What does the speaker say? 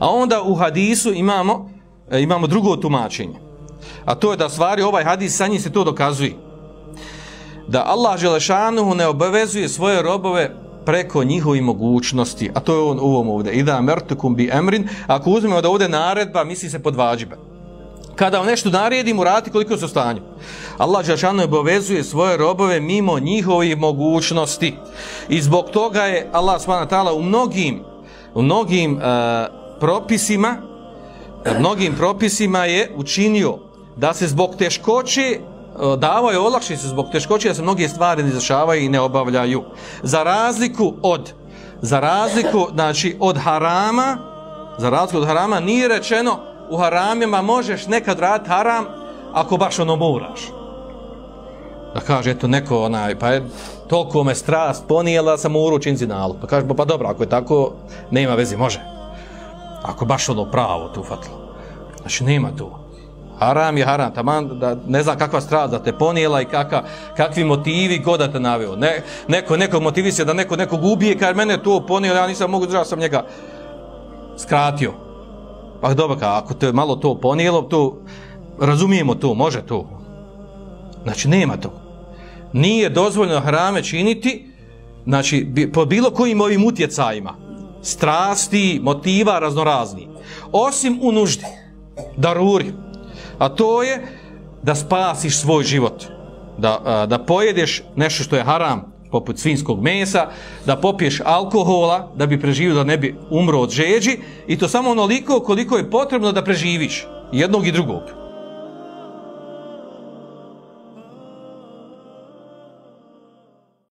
A onda u hadisu imamo, e, imamo drugo tumačenje. A to je da stvari ovaj hadis sa njim se to dokazuje. Da Allah Želešanuhu ne obavezuje svoje robove preko njihovi mogućnosti. A to je on u ovom ovdje. Ida mertukum bi emrin. Ako uzmemo da ovdje naredba, misli se pod vađibe. Kada vam nešto naredi, mu koliko se stanju. Allah Želešanuhu obavezuje svoje robove mimo njihovih mogućnosti. I zbog toga je Allah s.w.t. u mnogim, u mnogim uh, propisima, e, mnogim propisima je učinio da se zbog teškoće e, davaju olakšice zbog teškoće da se mnoge stvari ne izrašavaju i ne obavljaju. Za razliku od za razliku znači od harama za razliku od harama nije rečeno u haramima možeš nekad raditi haram ako baš ono moraš. Da kaže, eto, neko, onaj, pa je, toliko me strast ponijela, sam u uručin zinalu. Pa kaže, pa, pa dobro, ako je tako, nema vezi, može. Ako baš ono pravo tu fatlo. Znači, nema tu. Haram je haram, taman, da ne znam kakva strast da te ponijela i kaka, kakvi motivi god da te naveo. Ne, neko, neko motivi se da neko nekog ubije, kad mene to ponijelo, ja nisam mogu držati, sam njega skratio. Pa dobro, ako te malo to ponijelo, to, razumijemo to, može to. Znači, nema to. Nije dozvoljeno hrame činiti, znači, po bilo kojim ovim utjecajima, strasti, motiva raznorazni, osim u nuždi, daruri, a to je da spasiš svoj život, da, da pojedeš nešto što je haram, poput svinskog mesa, da popiješ alkohola, da bi preživio, da ne bi umro od žeđi, i to samo onoliko koliko je potrebno da preživiš jednog i drugog.